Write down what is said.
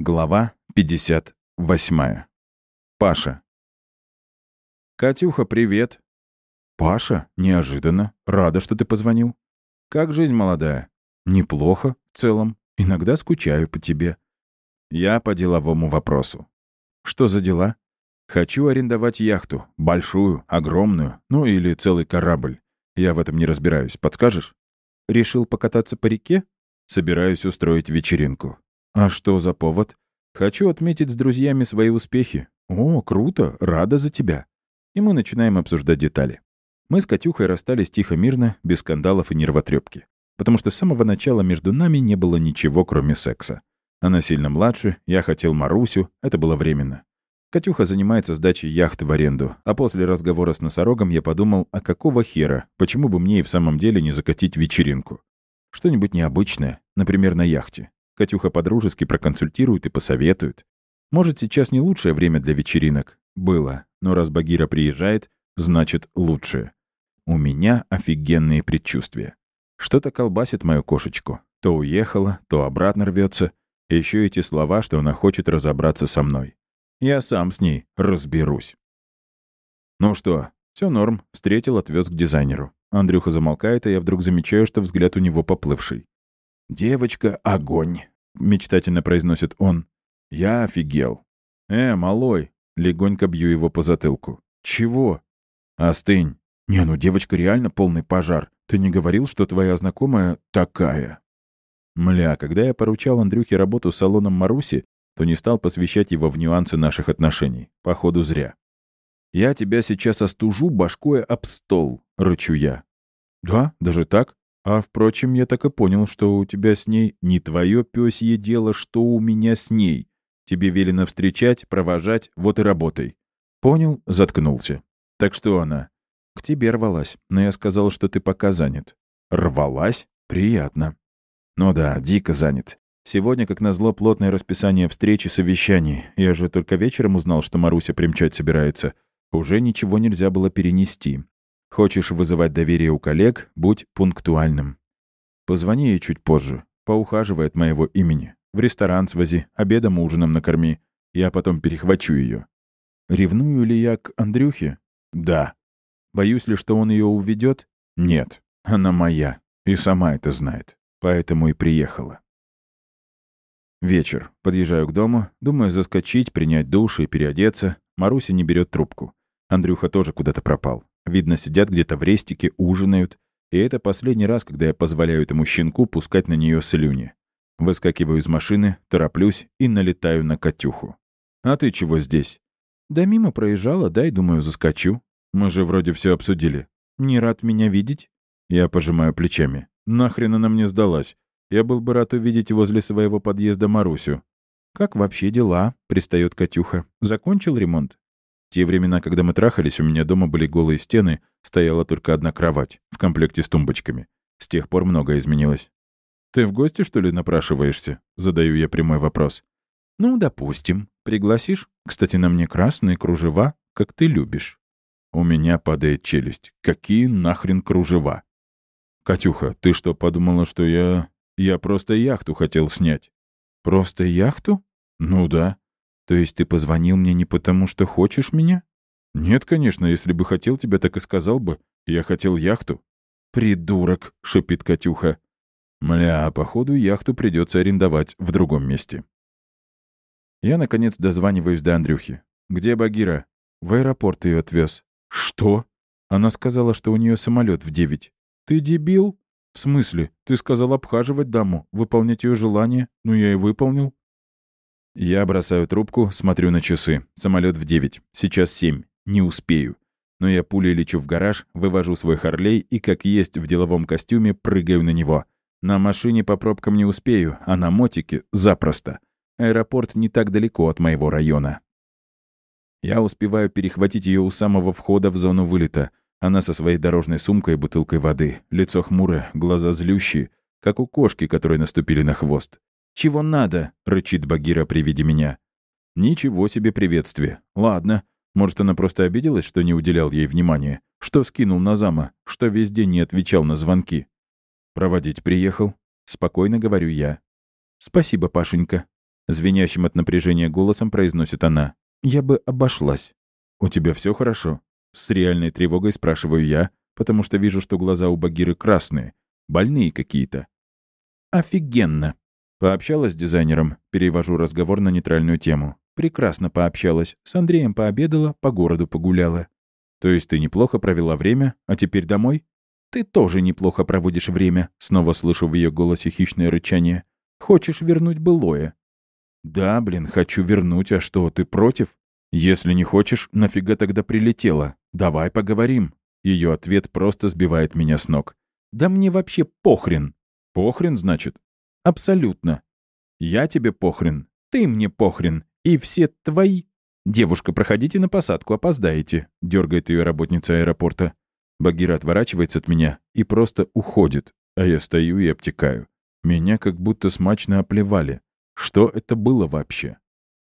Глава 58. Паша. «Катюха, привет!» «Паша, неожиданно. Рада, что ты позвонил. Как жизнь молодая?» «Неплохо, в целом. Иногда скучаю по тебе». «Я по деловому вопросу». «Что за дела?» «Хочу арендовать яхту. Большую, огромную, ну или целый корабль. Я в этом не разбираюсь. Подскажешь?» «Решил покататься по реке?» «Собираюсь устроить вечеринку. А что за повод? Хочу отметить с друзьями свои успехи. О, круто, рада за тебя. И мы начинаем обсуждать детали. Мы с Катюхой расстались тихо-мирно, без скандалов и нервотрепки. Потому что с самого начала между нами не было ничего, кроме секса. Она сильно младше, я хотел Марусю, это было временно. Катюха занимается сдачей яхты в аренду, а после разговора с носорогом я подумал, а какого хера, почему бы мне и в самом деле не закатить вечеринку? Что-нибудь необычное, например, на яхте. Катюха подружески проконсультирует и посоветует. Может, сейчас не лучшее время для вечеринок. Было. Но раз Багира приезжает, значит, лучшее. У меня офигенные предчувствия. Что-то колбасит мою кошечку. То уехала, то обратно рвется. Еще эти слова, что она хочет разобраться со мной. Я сам с ней разберусь. Ну что, все норм. Встретил, отвез к дизайнеру. Андрюха замолкает, а я вдруг замечаю, что взгляд у него поплывший. «Девочка — огонь», — мечтательно произносит он. «Я офигел». «Э, малой!» — легонько бью его по затылку. «Чего?» «Остынь». «Не, ну девочка реально полный пожар. Ты не говорил, что твоя знакомая такая?» Мля, когда я поручал Андрюхе работу с салоном Маруси, то не стал посвящать его в нюансы наших отношений. Походу, зря. «Я тебя сейчас остужу башкой об стол», — рычу я. «Да? Даже так? А, впрочем, я так и понял, что у тебя с ней не твое пёсье дело, что у меня с ней. Тебе велено встречать, провожать, вот и работай. Понял, заткнулся. Так что она? К тебе рвалась, но я сказал, что ты пока занят. Рвалась? Приятно. Ну да, дико занят. Сегодня, как назло, плотное расписание встреч и совещаний. Я же только вечером узнал, что Маруся примчать собирается. Уже ничего нельзя было перенести. Хочешь вызывать доверие у коллег, будь пунктуальным. Позвони ей чуть позже. Поухаживай от моего имени. В ресторан свози, обедом, ужином накорми. Я потом перехвачу ее. Ревную ли я к Андрюхе? Да. Боюсь ли, что он ее уведет? Нет. Она моя. И сама это знает. Поэтому и приехала. Вечер. Подъезжаю к дому, думаю заскочить, принять душ и переодеться. Маруся не берет трубку. Андрюха тоже куда-то пропал. Видно, сидят где-то в рестике, ужинают. И это последний раз, когда я позволяю этому щенку пускать на нее слюни. Выскакиваю из машины, тороплюсь и налетаю на Катюху. «А ты чего здесь?» «Да мимо проезжала, да, и думаю, заскочу. Мы же вроде все обсудили. Не рад меня видеть?» Я пожимаю плечами. «Нахрен она мне сдалась? Я был бы рад увидеть возле своего подъезда Марусю». «Как вообще дела?» — пристает Катюха. «Закончил ремонт?» Те времена, когда мы трахались, у меня дома были голые стены, стояла только одна кровать, в комплекте с тумбочками. С тех пор многое изменилось. «Ты в гости, что ли, напрашиваешься?» — задаю я прямой вопрос. «Ну, допустим. Пригласишь? Кстати, на мне красные кружева, как ты любишь». У меня падает челюсть. «Какие нахрен кружева?» «Катюха, ты что, подумала, что я... Я просто яхту хотел снять?» «Просто яхту?» «Ну да. То есть ты позвонил мне не потому, что хочешь меня? Нет, конечно, если бы хотел тебя, так и сказал бы. Я хотел яхту. Придурок, Шепит Катюха. Мля, походу, яхту придется арендовать в другом месте. Я, наконец, дозваниваюсь до Андрюхи. Где Багира? В аэропорт ее отвез. Что? Она сказала, что у нее самолет в девять. Ты дебил? В смысле? Ты сказал обхаживать даму, выполнять ее желание. Ну, я и выполнил. Я бросаю трубку, смотрю на часы. Самолет в 9. Сейчас 7. Не успею. Но я пулей лечу в гараж, вывожу свой Харлей и, как есть в деловом костюме, прыгаю на него. На машине по пробкам не успею, а на мотике — запросто. Аэропорт не так далеко от моего района. Я успеваю перехватить ее у самого входа в зону вылета. Она со своей дорожной сумкой и бутылкой воды. Лицо хмурое, глаза злющие, как у кошки, которой наступили на хвост. «Чего надо?» — рычит Багира при виде меня. «Ничего себе приветствие. Ладно. Может, она просто обиделась, что не уделял ей внимания? Что скинул на зама? Что весь день не отвечал на звонки?» «Проводить приехал?» — спокойно говорю я. «Спасибо, Пашенька», — звенящим от напряжения голосом произносит она. «Я бы обошлась». «У тебя все хорошо?» С реальной тревогой спрашиваю я, потому что вижу, что глаза у Багиры красные, больные какие-то. «Офигенно!» Пообщалась с дизайнером, перевожу разговор на нейтральную тему. Прекрасно пообщалась, с Андреем пообедала, по городу погуляла. То есть ты неплохо провела время, а теперь домой? Ты тоже неплохо проводишь время, снова слышу в ее голосе хищное рычание. Хочешь вернуть былое? Да, блин, хочу вернуть, а что, ты против? Если не хочешь, нафига тогда прилетела? Давай поговорим. Ее ответ просто сбивает меня с ног. Да мне вообще похрен. Похрен, значит? Абсолютно. Я тебе похрен, ты мне похрен, и все твои... «Девушка, проходите на посадку, опоздаете», — дергает ее работница аэропорта. Багира отворачивается от меня и просто уходит, а я стою и обтекаю. Меня как будто смачно оплевали. Что это было вообще?